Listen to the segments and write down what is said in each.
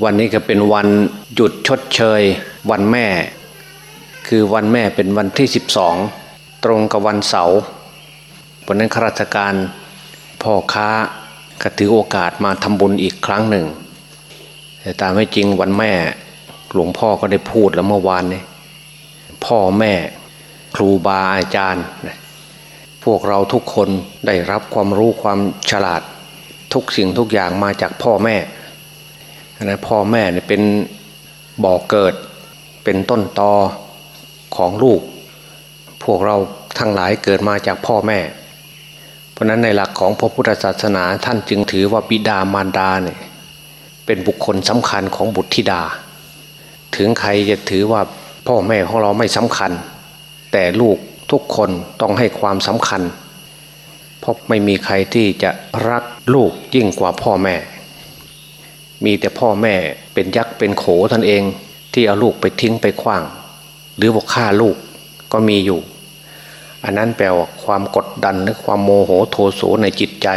วันนี้ก็เป็นวันหยุดชดเชย วันแม่ คือวันแม่เป็นวันที่ 12 ตรงกับวันเสาร์วันนั้นข้าราชการพ่อค้าก็ถือโอกาสมาทำบุญอีกครั้งหนึ่ง แต่ตามไม่จริงวันแม่ หลวงพ่อก็ได้พูดแล้วเมื่อวานนี้พ่อแม่ครูบาอาจารย์ พวกเราทุกคนได้รับความรู้ความฉลาดทุกสิ่งทุกอย่างมาจากพ่อแม่ นะพ่อแม่เนี่ยเป็นบ่อกเกิด เป็นต้นตอของลูก พวกเราทั้งหลายเกิดมาจากพ่อแม่ เพราะนั้นในหลักของพระพุทธศาสนาท่านจึงถือว่าบิดามารดาเนี่ยเป็นบุคคลสำคัญของบุตรธิดา ถึงใครจะถือว่าพ่อแม่ของเราไม่สำคัญ แต่ลูกทุกคนต้องให้ความสำคัญ เพราะไม่มีใครที่จะรักลูกยิ่งกว่าพ่อแม่ มีแต่พ่อแม่เป็นยักษ์เป็นโขท่านเองที่เอาลูกไปทิ้งไปขว้าง หรือบอกฆ่าลูกก็มีอยู่ อันนั้นแปลว่าความกดดันหรือความโมโหโทโสในจิตใจ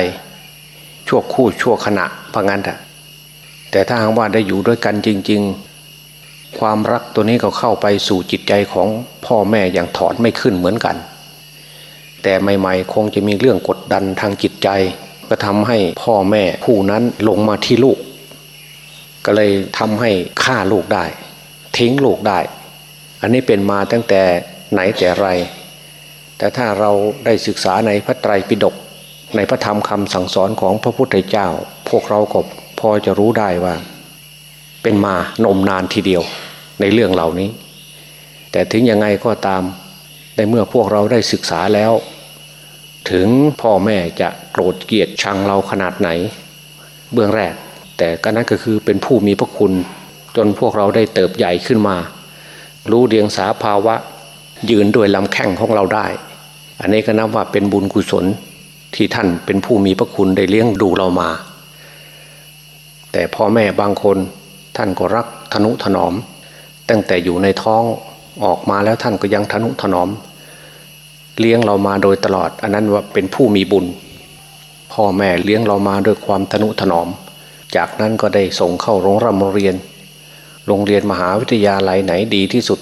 ชั่วคู่ชั่วขณะพังงั้นแต่แต่ถ้าหากว่าได้อยู่ด้วยกันจริง ๆ ความรักตัวนี้ก็เข้าไปสู่จิตใจของพ่อแม่อย่างถอนไม่ขึ้นเหมือนกัน แต่ใหม่ๆ คงจะมีเรื่องกดดันทางจิตใจ ก็ทำให้พ่อแม่ผู้นั้นลงมาที่ลูก ก็เลยทำให้ฆ่าลูกได้ ทิ้งลูกได้ อันนี้เป็นมาตั้งแต่ไหนแต่ไร แต่ถ้าเราได้ศึกษาในพระไตรปิฎกในพระธรรมคำสั่งสอนของพระพุทธเจ้า พวกเราก็พอจะรู้ได้ว่า เป็นมานมนานทีเดียวในเรื่องเหล่านี้ แต่ถึงยังไงก็ตามในเมื่อพวกเราได้ศึกษาแล้ว ถึงพ่อแม่จะโกรธเกลียดชังเราขนาดไหน เบื้องแรก แต่ก็นั้นก็คือเป็นผู้มีพระคุณ จนพวกเราได้เติบใหญ่ขึ้นมา รู้เดียงสาภาวะ ยืนด้วยลำแข้งของเราได้ อันนี้ก็นับว่าเป็นบุญกุศลที่ท่านเป็นผู้มีพระคุณได้เลี้ยงดูเรามา แต่พ่อแม่บางคนท่านก็รักทนุถนอม ตั้งแต่อยู่ในท้องออกมาแล้วท่านก็ยังทนุถนอม เลี้ยงเรามาโดยตลอด อันนั้นว่าเป็นผู้มีบุญ พ่อแม่เลี้ยงเรามาด้วยความทนุถนอม จากนั้นก็ได้ส่งเข้าโรงเรียน โรงเรียนมหาวิทยาลัยไหนดีที่สุด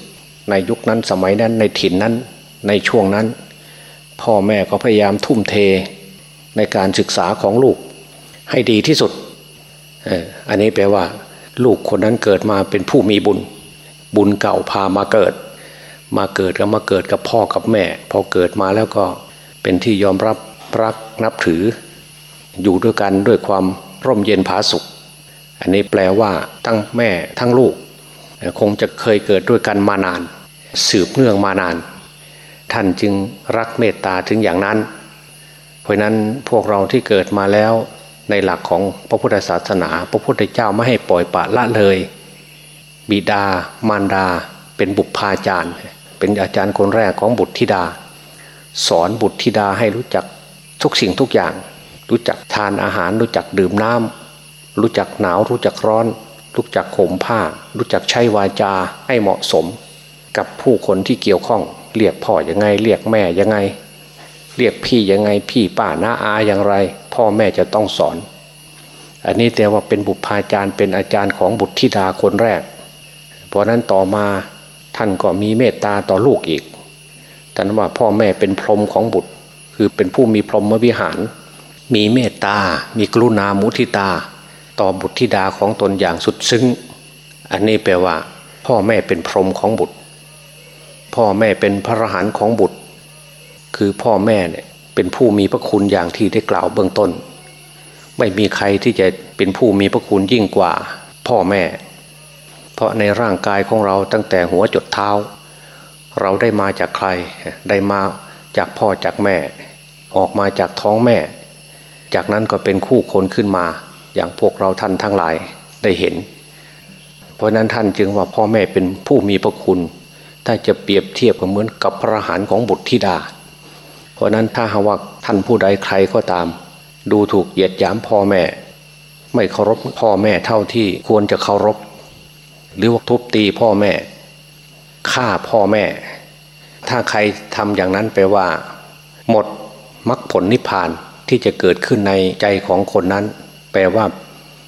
ในยุคนั้นสมัยนั้นในถิ่นนั้นในช่วงนั้น พ่อแม่ก็พยายามทุ่มเทในการศึกษาของลูกให้ดีที่สุด อันนี้แปลว่า ลูกคนนั้นเกิดมาเป็นผู้มีบุญ บุญเก่าพามาเกิด มาเกิดก็มาเกิดกับพ่อกับแม่ พอเกิดมาแล้วก็เป็นที่ยอมรับรักนับถือ อยู่ด้วยกันด้วยความ ร่มเย็นผาสุข อันนี้แปลว่าทั้งแม่ทั้งลูก คงจะเคยเกิดด้วยกันมานาน สืบเนื่องมานาน ท่านจึงรักเมตตาถึงอย่างนั้น เพราะนั้นพวกเราที่เกิดมาแล้วในหลักของพระพุทธศาสนา พระพุทธเจ้าไม่ให้ปล่อยปละละเลย บิดามารดาเป็นบุพพาจารย์ เป็นอาจารย์คนแรกของบุตรธิดา สอนบุตรธิดาให้รู้จักทุกสิ่งทุกอย่าง รู้จักทานอาหาร รู้จักดื่มน้ำรู้จักหนาว รู้จักร้อน รู้จักข่มผ้า รู้จักใช้วาจาให้เหมาะสม กับผู้คนที่เกี่ยวข้อง เรียกพ่อยังไง เรียกแม่ยังไง เรียกพี่ยังไงพี่ป้าน้าอาอย่างไร พ่อแม่จะต้องสอน อันนี้แต่ว่าเป็นบุพาจารย์เป็นอาจารย์ของบุตรธิดาคนแรก เพราะนั้นต่อมาท่านก็มีเมตตาต่อลูกอีกท่านว่าพ่อแม่เป็นพรหมของบุตร คือเป็นผู้มีพรหมวิหาร มีเมตตา มีกรุณามุทิตา ต่อบุตรธิดาของตนอย่างสุดซึ้ง อันนี้แปลว่า พ่อแม่เป็นพรหมของบุตร พ่อแม่เป็นพระอรหันต์ของบุตร คือพ่อแม่เนี่ยเป็นผู้มีพระคุณอย่างที่ได้กล่าวเบื้องต้น ไม่มีใครที่จะเป็นผู้มีพระคุณยิ่งกว่า พ่อแม่ เพราะในร่างกายของเราตั้งแต่หัวจดเท้า เราได้มาจากใคร ได้มาจากพ่อจากแม่ ออกมาจากท้องแม่ จากนั้นก็เป็นคู่คนขึ้นมา อย่างพวกเราท่านทั้งหลายได้เห็น เพราะนั้นท่านจึงว่าพ่อแม่เป็นผู้มีพระคุณ ถ้าจะเปรียบเทียบกับเหมือนกับพระหารของบุตรธิดา เพราะนั้นถ้าหากว่าท่านผู้ใดใครก็ตาม ดูถูกเหยียดหยามพ่อแม่ ไม่เคารพพ่อแม่เท่าที่ควรจะเคารพ หรือว่าทุบตีพ่อแม่ฆ่าพ่อแม่ ถ้าใครทำอย่างนั้นแปลว่า หมดมรรคผลนิพพาน ที่จะเกิดขึ้นในใจของคนนั้น แปลว่า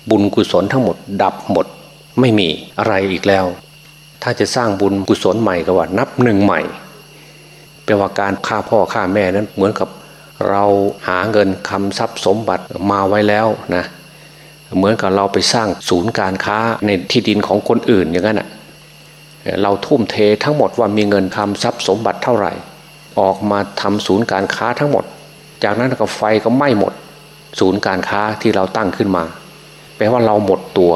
บุญกุศลทั้งหมด ดับหมด ไม่มีอะไรอีกแล้ว ถ้าจะสร้างบุญกุศลใหม่ก็ว่า นับหนึ่งใหม่ แปลว่าการฆ่าพ่อฆ่าแม่นั้นเหมือนกับเราหาเงินคำทรัพย์สมบัติมาไว้แล้วนะเหมือนกับเราไปสร้างศูนย์การค้าในที่ดินของคนอื่นอย่างนั้นอะเราทุ่มเททั้งหมดว่ามีเงินคำทรัพย์สมบัติเท่าไหร่ ออกมาทำศูนย์การค้าทั้งหมด จากนั้นก็ไฟก็ไหม้หมด ศูนย์การค้าที่เราตั้งขึ้นมา แปลว่าเราหมดตัว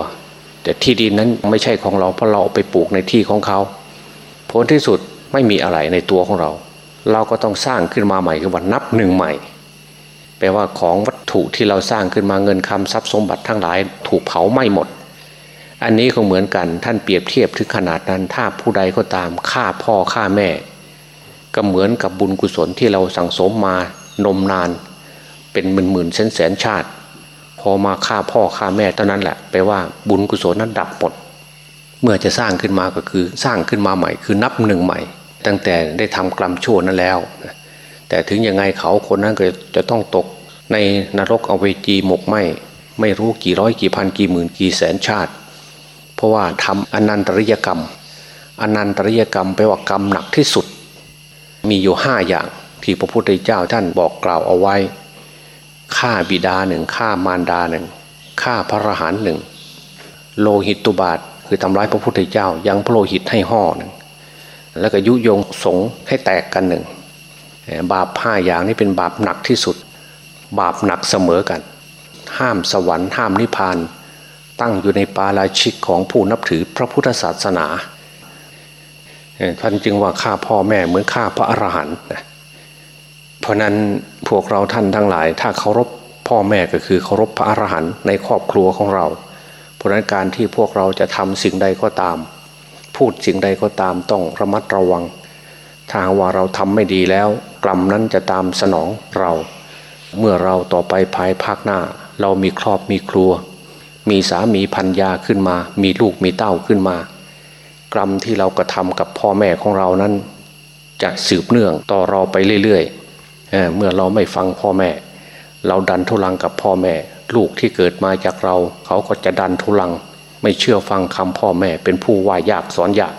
แต่ที่ดินนั้นไม่ใช่ของเราเพราะเราไปปลูกในที่ของเขาผลที่สุดไม่มีอะไรในตัวของเรา เราก็ต้องสร้างขึ้นมาใหม่คือว่านับหนึ่งใหม่ แปลว่าของวัตถุที่เราสร้างขึ้นมาเงินคำทรัพย์สมบัติทั้งหลายถูกเผาไหม้หมด อันนี้ก็เหมือนกันท่านเปรียบเทียบถึงขนาดนั้นถ้าผู้ใดก็ตามฆ่าพ่อฆ่าแม่ ก็เหมือนกับบุญกุศลที่เราสั่งสมมา นมนานเป็นหมื่นหมื่นแสนแสนชาติ พอมาฆ่าพ่อฆ่าแม่เท่านั้นแหละแปลว่าบุญกุศลนั้นดับหมด เมื่อจะสร้างขึ้นมาก็คือสร้างขึ้นมาใหม่ คือนับหนึ่งใหม่ ตั้งแต่ได้ทำกรรมชั่วนั้นแล้ว แต่ถึงยังไงเขาคนนั้นก็จะต้องตกในนรกอเวจีหมกไหมไม่รู้กี่ร้อยกี่พันกี่หมื่นกี่แสนชาติ เพราะว่าทำอนันตริยกรรมอนันตริยกรรมแปลว่ากรรมหนักที่สุด มีอยู่ห้าอย่าง ที่พระพุทธเจ้าท่านบอกกล่าวเอาไว้ฆ่าบิดาหนึ่งฆ่ามารดาหนึ่งฆ่าพระรหันหนึ่งโลหิตตุบาทคือทำร้ายพระพุทธเจ้า ยังพระโลหิตให้ห่อหนึ่งแล้วก็ยุยงสงให้แตกกันหนึ่งบาปห้าอย่างนี้เป็นบาปหนักที่สุด บาปหนักเสมอกัน ห้ามสวรรค์ห้ามนิพพาน ตั้งอยู่ในปาราชิกของผู้นับถือพระพุทธศาสนาท่านจึงว่าฆ่าพ่อแม่เหมือนฆ่าพระอรหันต์ เพราะนั้นพวกเราท่านทั้งหลาย ถ้าเคารพพ่อแม่ก็คือเคารพพระอรหันต์ในครอบครัวของเรา เพราะนั้นการที่พวกเราจะทำสิ่งใดก็ตาม พูดสิ่งใดก็ตามต้องระมัดระวัง ถ้าว่าเราทำไม่ดีแล้ว กรรมนั้นจะตามสนองเรา เมื่อเราต่อไปภายภาคหน้า เรามีครอบมีครัว มีสามีพันยาขึ้นมา มีลูกมีเต้าขึ้นมา กรรมที่เรากระทำกับพ่อแม่ของเรานั้น จะสืบเนื่องต่อเราไปเรื่อยๆ เเมื่อเราไม่ฟังพ่อแม่ เราดันทุลังกับพ่อแม่ ลูกที่เกิดมาจากเรา เขาก็จะดันทุลัง ไม่เชื่อฟังคำพ่อแม่ เป็นผู้ว่ายากสอนยาก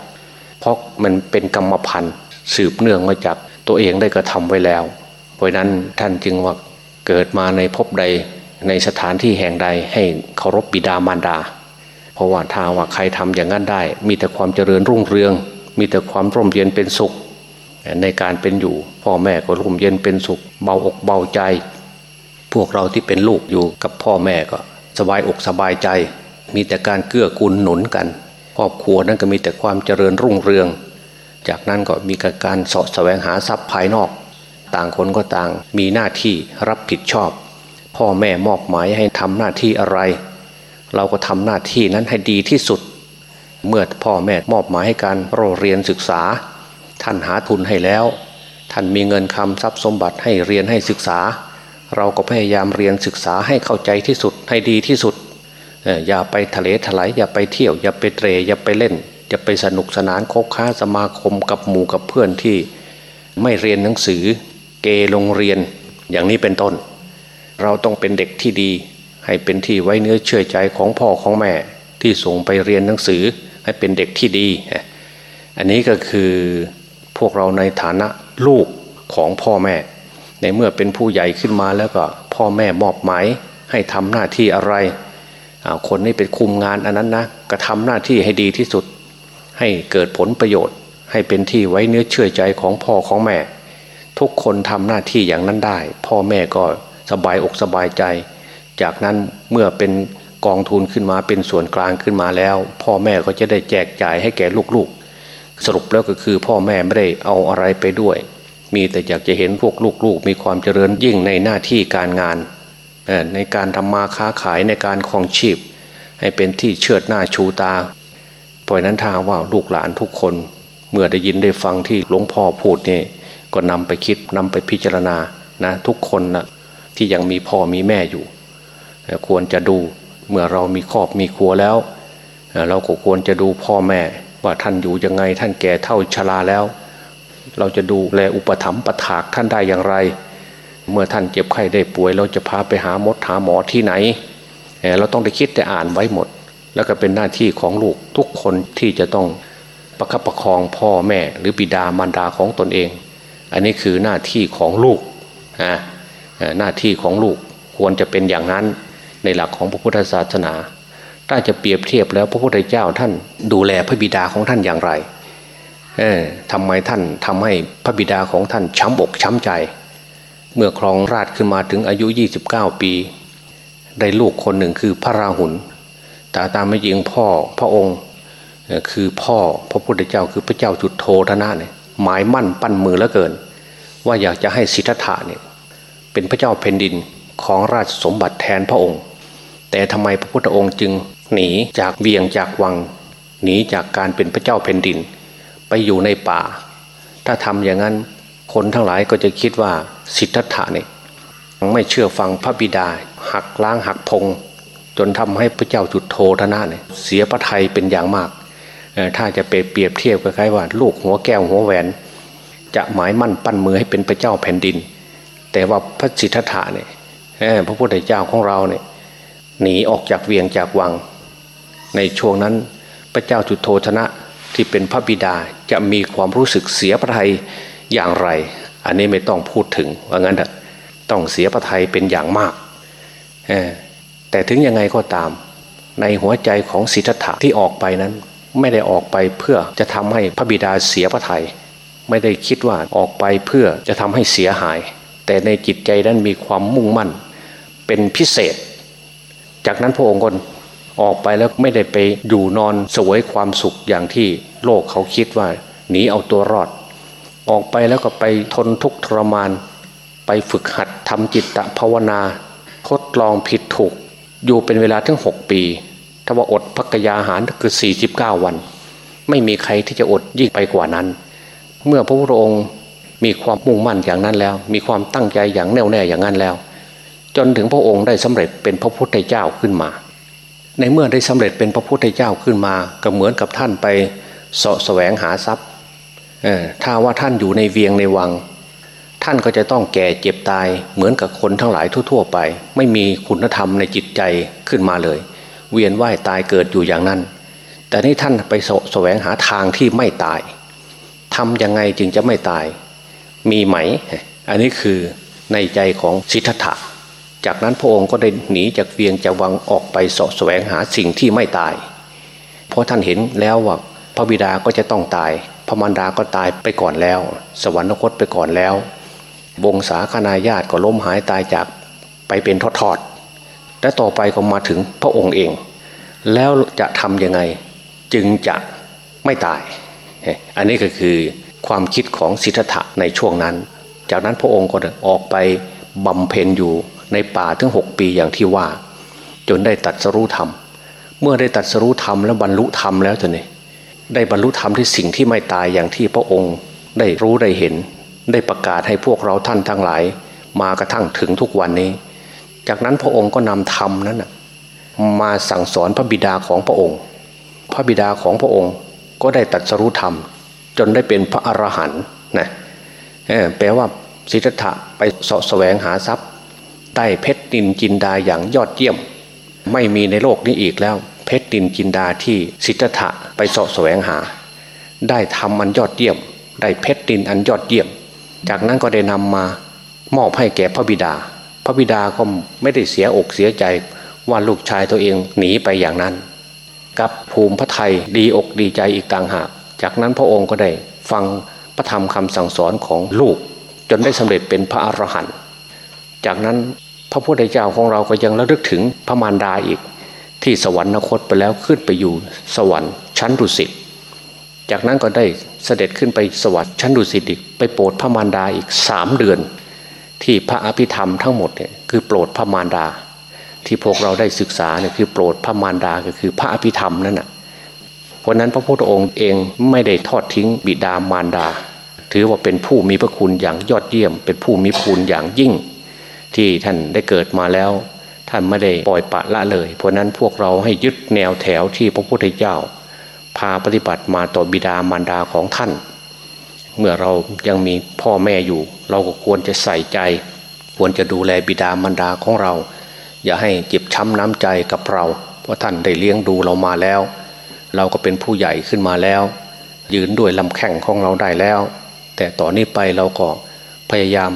เพราะมันเป็นกรรมพันธุ์สืบเนื่องมาจากตัวเองได้กระทำไว้แล้ว เพราะนั้นท่านจึงว่าเกิดมาในภพใดในสถานที่แห่งใดให้เคารพบิดามารดา เพราะว่าถ้าว่าใครทำอย่างนั้นได้ มีแต่ความเจริญรุ่งเรือง มีแต่ความร่มเย็นเป็นสุข ในการเป็นอยู่ พ่อแม่ก็ร่มเย็นเป็นสุข เบาอกเบาใจ พวกเราที่เป็นลูกอยู่กับพ่อแม่ก็ สบายอกสบายใจ มีแต่การเกื้อกูลหนุนกันครอบครัวนั้นก็มีแต่ความเจริญรุ่งเรือง จากนั้นก็มีการสาะแสวงหาทรัพย์ภายนอก ต่างคนก็ต่างมีหน้าที่รับผิดชอบ พ่อแม่มอบหมายให้ทำหน้าที่อะไร เราก็ทำหน้าที่นั้นให้ดีที่สุด เมื่อพ่อแม่มอบหมายให้การเรียนศึกษา ท่านหาทุนให้แล้ว ท่านมีเงินคำทรัพย์สมบัติให้เรียนให้ศึกษา เราก็พยายามเรียนศึกษาให้เข้าใจที่สุดให้ดีที่สุดอย่าไปทะเลถลายอย่าไปเที่ยว อย่าไปเตรอย่าไปเล่นจะไปสนุกสนานคบค้าสมาคมกับหมู่กับเพื่อนที่ไม่เรียนหนังสือ เกโรงเรียนอย่างนี้เป็นต้น เราต้องเป็นเด็กที่ดี ให้เป็นที่ไว้เนื้อเชื่อใจของพ่อของแม่ที่ส่งไปเรียนหนังสือให้เป็นเด็กที่ดี อันนี้ก็คือ วกเราในฐานะลูกของพ่อแม่ ในเมื่อเป็นผู้ใหญ่ขึ้นมาแล้วก็พ่อแม่มอบหมายให้ทำหน้าที่อะไร คนนี้เป็นคุมงานอันนั้นนะก็ทำหน้าที่ให้ดีที่สุด ให้เกิดผลประโยชน์ ให้เป็นที่ไว้เนื้อเชื่อใจของพ่อของแม่ ทุกคนทำหน้าที่อย่างนั้นได้ พ่อแม่ก็สบายอกสบายใจ จากนั้นเมื่อเป็นกองทุนขึ้นมาเป็นส่วนกลางขึ้นมาแล้ว พ่อแม่ก็จะได้แจกจ่ายให้แก่ลูกๆ สรุปแล้วก็คือพ่อแม่ไม่ได้เอาอะไรไปด้วย มีแต่อยากจะเห็นพวกลูกๆ มีความเจริญยิ่งในหน้าที่การงาน ในการทำมาค้าขายในการครองชีพ ให้เป็นที่เชิดหน้าชูตาราะนั้นถ้าว่าลูกหลานทุกคน เมื่อได้ยินได้ฟังที่หลวงพ่อพูดนี่ก็นำไปคิดนำไปพิจารณานะทุกคนนะที่ยังมีพ่อมีแม่อยู่ ควรจะดูเมื่อเรามีครอบมีครัวแล้ว เราก็ควรจะดูพ่อแม่ ว่าท่านอยู่ยังไงท่านแก่เท่าชราแล้ว เราจะดูแลอุปถัมภ์ประถากท่านได้อย่างไร เมื่อท่านเจ็บไข้ได้ป่วย เราจะพาไปหาหมดหาหมอที่ไหน เราต้องได้คิดแต่อ่านไว้หมด แล้วก็เป็นหน้าที่ของลูกทุกคนที่จะต้องประคับประคองพ่อแม่หรือบิดามารดาของตนเอง อันนี้คือหน้าที่ของลูกนะหน้าที่ของลูกควรจะเป็นอย่างนั้นในหลักของพระพุทธศาสนา ถ้าจะเปรียบเทียบแล้วพระพุทธเจ้าท่านดูแลพระบิดาของท่านอย่างไร เออทำไมท่านทำให้พระบิดาของท่านช้ำอกช้ำใจ เมื่อครองราชขึ้นมาถึงอายุ 29 ปี ได้ลูกคนหนึ่งคือพระราหุลแต่ตามไม่ยิงพ่อพระองค์คือพ่อพระพุทธเจ้าคือพระเจ้าจุดโทธนะเนี่ยหมายมั่นปั้นมือแล้วเกิน ว่าอยากจะให้สิทธัตถะเนี่ยเป็นพระเจ้าแผ่นดินของราชสมบัติแทนพระองค์ แต่ทำไมพระพุทธองค์จึงหนีจากเวียงจากวัง หนีจากการเป็นพระเจ้าแผ่นดิน ไปอยู่ในป่า ถ้าทำอย่างนั้นคนทั้งหลายก็จะคิดว่าสิทธัตถะเนี่ยไม่เชื่อฟังพระบิดา หักล้างหักพง จนทำให้พระเจ้าจุดโทธนะเนี่ยเสียพระไทยเป็นอย่างมาก ถ้าจะเปรียบเทียบคล้ายๆว่า ลูกหัวแก้วหัวแหวน จะหมายมั่นปั้นมือให้เป็นพระเจ้าแผ่นดิน แต่ว่าพระสิทธัตถะเนี่ยพระพุทธเจ้าของเราเนี่ย หนีออกจากเวียงจากวัง ในช่วงนั้นพระเจ้าจุโธธนะที่เป็นพระบิดาจะมีความรู้สึกเสียพระทัยอย่างไร อันนี้ไม่ต้องพูดถึงว่างั้นเถอะต้องเสียพระทัยเป็นอย่างมากแต่ถึงยังไงก็ตาม ในหัวใจของสิทธัตถะที่ออกไปนั้น ไม่ได้ออกไปเพื่อจะทำให้พระบิดาเสียพระทัยไม่ได้คิดว่าออกไปเพื่อจะทำให้เสียหาย แต่ในจิตใจนั้นมีความมุ่งมั่น เป็นพิเศษ จากนั้นพระองค์ก็ออกไปแล้วไม่ได้ไปอยู่นอนสวยความสุขอย่างที่โลกเขาคิดว่าหนีเอาตัวรอด ออกไปแล้วก็ไปทนทุกข์ทรมาน ไปฝึกหัดทำจิตตภาวนาทดลองผิดถูก อยู่เป็นเวลาถึงหกปีถ้าว่าอดพักยาหารคือ 49 วัน ไม่มีใครที่จะอดยิ่งไปกว่านั้น เมื่อพระพุทธองค์มีความมุ่งมั่นอย่างนั้นแล้ว มีความตั้งใจอย่างแน่วแน่อย่างนั้นแล้ว จนถึงพระองค์ได้สำเร็จเป็นพระพุทธเจ้าขึ้นมา ในเมื่อได้สำเร็จเป็นพระพุทธเจ้าขึ้นมา ก็เหมือนกับท่านไปสาะแสวงหาทรัพย์ถ้าว่าท่านอยู่ในเวียงในวัง ท่านก็จะต้องแก่เจ็บตายเหมือนกับคนทั้งหลายทั่ว ๆ ไป ไม่มีคุณธรรมในจิตใจขึ้นมาเลย เวียนว่ายตายเกิดอยู่อย่างนั้น แต่นี่ท่านไปสาะแสวงหาทางที่ไม่ตายทำยังไงจึงจะไม่ตาย มีไหม อันนี้คือในใจของสิทธัตถะ จากนั้นพระองค์ก็ได้หนีจากเวียงจากวังออกไปสาะแสวงหาสิ่งที่ไม่ตาย เพราะท่านเห็นแล้วว่าพระบิดาก็จะต้องตาย พระมารดาก็ตายไปก่อนแล้ว สวรรคตไปก่อนแล้ว วงศาคณาญาติก็ล้มหายตายจากไปเป็นทอดๆและต่อไปก็มาถึงพระองค์เอง แล้วจะทำยังไงจึงจะไม่ตาย อันนี้ก็คือความคิดของสิทธัตถะในช่วงนั้น จากนั้นพระองค์ก็ออกไปบำเพ็ญอยู่ ในป่าถึงหกปีอย่างที่ว่า จนได้ตัดสรู้ธรรม เมื่อได้ตัดสรู้ธรรมแล้วบรรลุธรรมแล้วจะนี่ได้บรรลุธรรมที่สิ่งที่ไม่ตายอย่างที่พระองค์ได้รู้ได้เห็น ได้ประกาศให้พวกเราท่านทั้งหลาย มากระทั่งถึงทุกวันนี้ จากนั้นพระองค์ก็นำธรรมนั้นมาสั่งสอนพระบิดาของพระองค์ พระบิดาของพระองค์ก็ได้ตัดสรู้ธรรม จนได้เป็นพระอรหันต์นะแปลว่าสิทธัตถะไปสาะแสวงหาทรัพย์ ใต้เพชรดินจินดาอย่างยอดเยี่ยม ไม่มีในโลกนี้อีกแล้ว เพชรดินจินดาที่สิทธะไปสาะแสวงหา ได้ทำมันยอดเยี่ยม ได้เพชรดินอันยอดเยี่ยม จากนั้นก็ได้นำมามอบให้แก่พระบิดา พระบิดาก็ไม่ได้เสียอกเสียใจว่าลูกชายตัวเองหนีไปอย่างนั้น กับภูมิพระไทยดีอกดีใจอีกต่างหาก จากนั้นพระองค์ก็ได้ฟังพระธรรมคำสั่งสอนของลูก จนได้สำเร็จเป็นพระอรหันต์ จากนั้นพระพุทธเจ้าของเราก็ยังระลึกถึงพระมารดาอีก ที่สวรรคตไปแล้วขึ้นไปอยู่สวรรค์ชั้นดุสิตจากนั้นก็ได้เสด็จขึ้นไปสวรรค์ชั้นดุสิตอีกไปโปรดพระมารดาอีกสามเดือน ที่พระอภิธรรมทั้งหมดเนี่ยคือโปรดพระมารดา ที่พวกเราได้ศึกษาเนี่ยคือโปรดพระมารดาก็คือพระอภิธรรมนั่นน่ะเพราะนั้นพระพุทธองค์เองไม่ได้ทอดทิ้งบิดามารดา ถือว่าเป็นผู้มีพระคุณอย่างยอดเยี่ยม เป็นผู้มีคุณอย่างยิ่ง ที่ท่านได้เกิดมาแล้ว ท่านไม่ได้ปล่อยปะละเลย เพราะนั้นพวกเราให้ยึดแนวแถวที่พระพุทธเจ้า พาปฏิบัติมาต่อบิดามารดาของท่าน เมื่อเรายังมีพ่อแม่อยู่ เราก็ควรจะใส่ใจ ควรจะดูแลบิดามารดาของเรา อย่าให้เจ็บช้ำน้ำใจกับเรา เพราะท่านได้เลี้ยงดูเรามาแล้ว เราก็เป็นผู้ใหญ่ขึ้นมาแล้ว ยืนด้วยลำแข้งของเราได้แล้ว แต่ต่อนนี้ไปเราก็พยายาม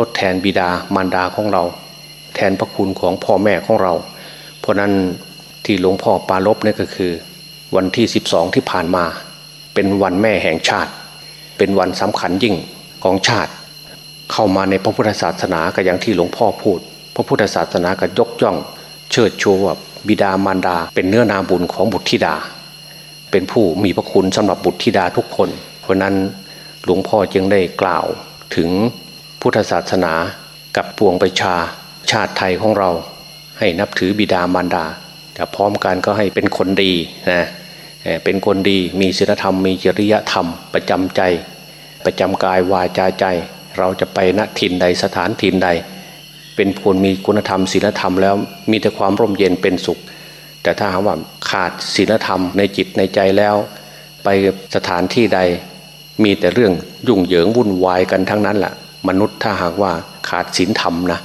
ทดแทนบิดามารดาของเรา แทนพระคุณของพ่อแม่ของเรา เพราะนั้นที่หลวงพ่อปาลบนี่ก็คือ วันที่ 12 ที่ผ่านมา เป็นวันแม่แห่งชาติ เป็นวันสำคัญยิ่งของชาติ เข้ามาในพระพุทธศาสนาก็อย่างที่หลวงพ่อพูด พระพุทธศาสนาก็ยกย่อง เชิดชูว่าบิดามารดา เป็นเนื้อนาบุญของบุตรธิดา เป็นผู้มีพระคุณสำหรับบุตรธิดาทุกคน เพราะนั้นหลวงพ่อจึงได้กล่าวถึง พุทธศาสนากับปวงประชาชาติไทยของเรา ให้นับถือบิดามารดา แต่พร้อมกันก็ให้เป็นคนดีนะเป็นคนดีมีศีลธรรมมีจริยธรรมประจำใจ ประจำกายวาจาใจ เราจะไปณถิ่นใดสถานถิ่นใด เป็นคนมีคุณธรรมศีลธรรมแล้วมีแต่ความร่มเย็นเป็นสุข แต่ถ้าหากว่าขาดศีลธรรมในจิตในใจแล้ว ไปสถานที่ใด มีแต่เรื่องยุ่งเหยิงวุ่นวายกันทั้งนั้นแหละ มนุษย์ถ้าหากว่าขาดศีลธรรมนะ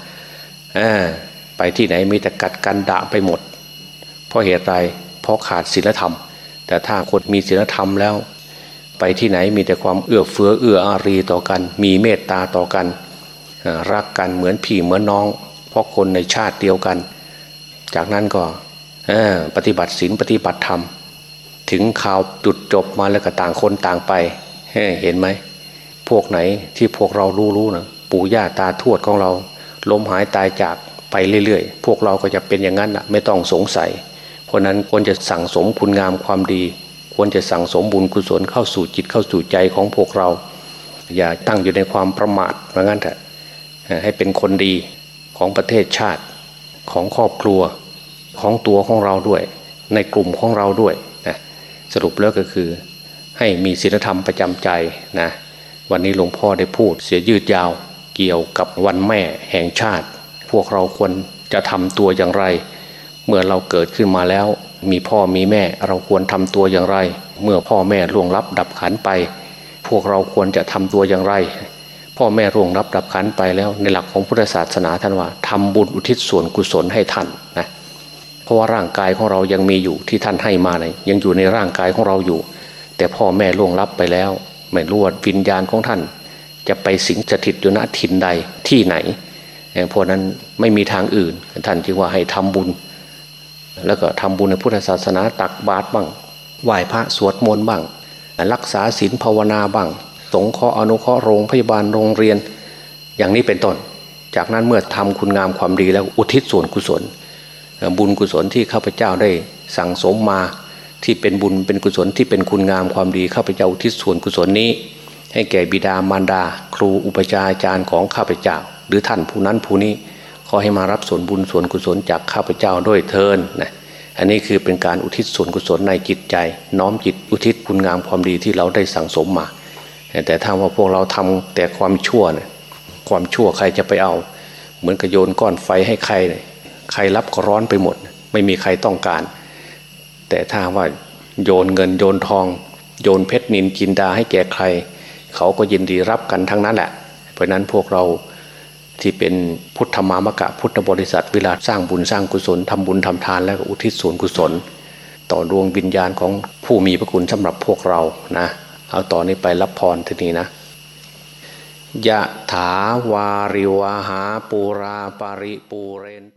ไปที่ไหนมีแต่กัดกันด่าไปหมด เพราะเหตุไรเพราะขาดศีลธรรม แต่ถ้าคนมีศีลธรรมแล้ว ไปที่ไหนมีแต่ความเอื้อเฟื้อเอื้ออารีต่อกัน มีเมตตาต่อกัน รักกันเหมือนพี่เหมือนน้อง เพราะคนในชาติเดียวกัน จากนั้นก็ปฏิบัติศีลปฏิบัติธรรม ถึงข่าวจุดจบมาแล้วก็ต่างคนต่างไปเห็นไหม พวกไหนที่พวกเรารู้รู้นะปู่ย่าตาทวดของเราล้มหายตายจากไปเรื่อยๆ พวกเราก็จะเป็นอย่างนั้นนะไม่ต้องสงสัย เพราะนั้นควรจะสั่งสมคุณงามความดี ควรจะสั่งสมบุญกุศลเข้าสู่จิตเข้าสู่ใจของพวกเรา อย่าตั้งอยู่ในความประมาทเพราะงั้นเถอะให้เป็นคนดีของประเทศชาติของครอบครัวของตัวของเราด้วย ในกลุ่มของเราด้วยนะสรุปแล้วก็คือให้มีศีลธรรมประจำใจนะ วันนี้หลวงพ่อได้พูดเสียยืดยาวเกี่ยวกับวันแม่แห่งชาติ พวกเราควรจะทำตัวอย่างไร เมื่อเราเกิดขึ้นมาแล้ว มีพ่อมีแม่เราควรทำตัวอย่างไร เมื่อพ่อแม่ล่วงลับดับขันไป พวกเราควรจะทำตัวอย่างไร พ่อแม่ร่วงรับดับขันไปแล้ว ในหลักของพุทธศาสนาท่านว่าทำบุญอุทิศส่วนกุศลให้ท่านนะเพราะว่าร่างกายของเรายังมีอยู่ที่ท่านให้มาเนี่ยยังอยู่ในร่างกายของเราอยู่ แต่พ่อแม่ล่วงลับไปแล้ว ไม่รู้ว่าวิญญาณของท่าน จะไปสิงสถิตอยู่ณถิ่นใดที่ไหนเอ่อเพราะนั้นไม่มีทางอื่น ท่านจึงว่าให้ทำบุญ แล้วก็ทำบุญในพุทธศาสนาตักบาตรบ้างไหว้พระสวดมนต์บ้าง รักษาศีลภาวนาบ้าง สงเคราะห์อนุเคราะห์โรงพยาบาลโรงเรียน อย่างนี้เป็นต้น จากนั้นเมื่อทำคุณงามความดีแล้วอุทิศส่วนกุศล บุญกุศลที่ข้าพเจ้าได้สั่งสมมา ที่เป็นบุญเป็นกุศลที่เป็นคุณงามความดีข้าพเจ้าอุทิศส่วนกุศลนี้ ให้แก่บิดามารดา ครูอุปชาอาจารย์ของข้าพเจ้า หรือท่านผู้นั้นผู้นี้ขอให้มารับส่วนบุญส่วนกุศลจากข้าพเจ้าด้วยเทินนะอันนี้คือเป็นการอุทิศส่วนกุศลในจิตใจ น้อมจิตอุทิศคุณงามความดีที่เราได้สั่งสมมา แต่ถ้าว่าพวกเราทำแต่ความชั่วเนี่ยความชั่วใครจะไปเอา เหมือนกับโยนก้อนไฟให้ใครเนี่ยใครรับก็ร้อนไปหมด ไม่มีใครต้องการ แต่ถ้าว่าโยนเงินโยนทอง โยนเพชรนินจินดาให้แก่ใคร เขาก็ยินดีรับกันทั้งนั้นแหละ เพราะนั้นพวกเราที่เป็นพุทธมามกะพุทธบริษัทเวลาสร้างบุญสร้างกุศลทำบุญทำทานแล้วก็อุทิศส่วนกุศล ต่อดวงวิญญาณของผู้มีพระคุณสำหรับพวกเรานะเอาต่อนนี้ไปรับพรทีนี้นะยะถาวาริวหาปูราปาริปูเรน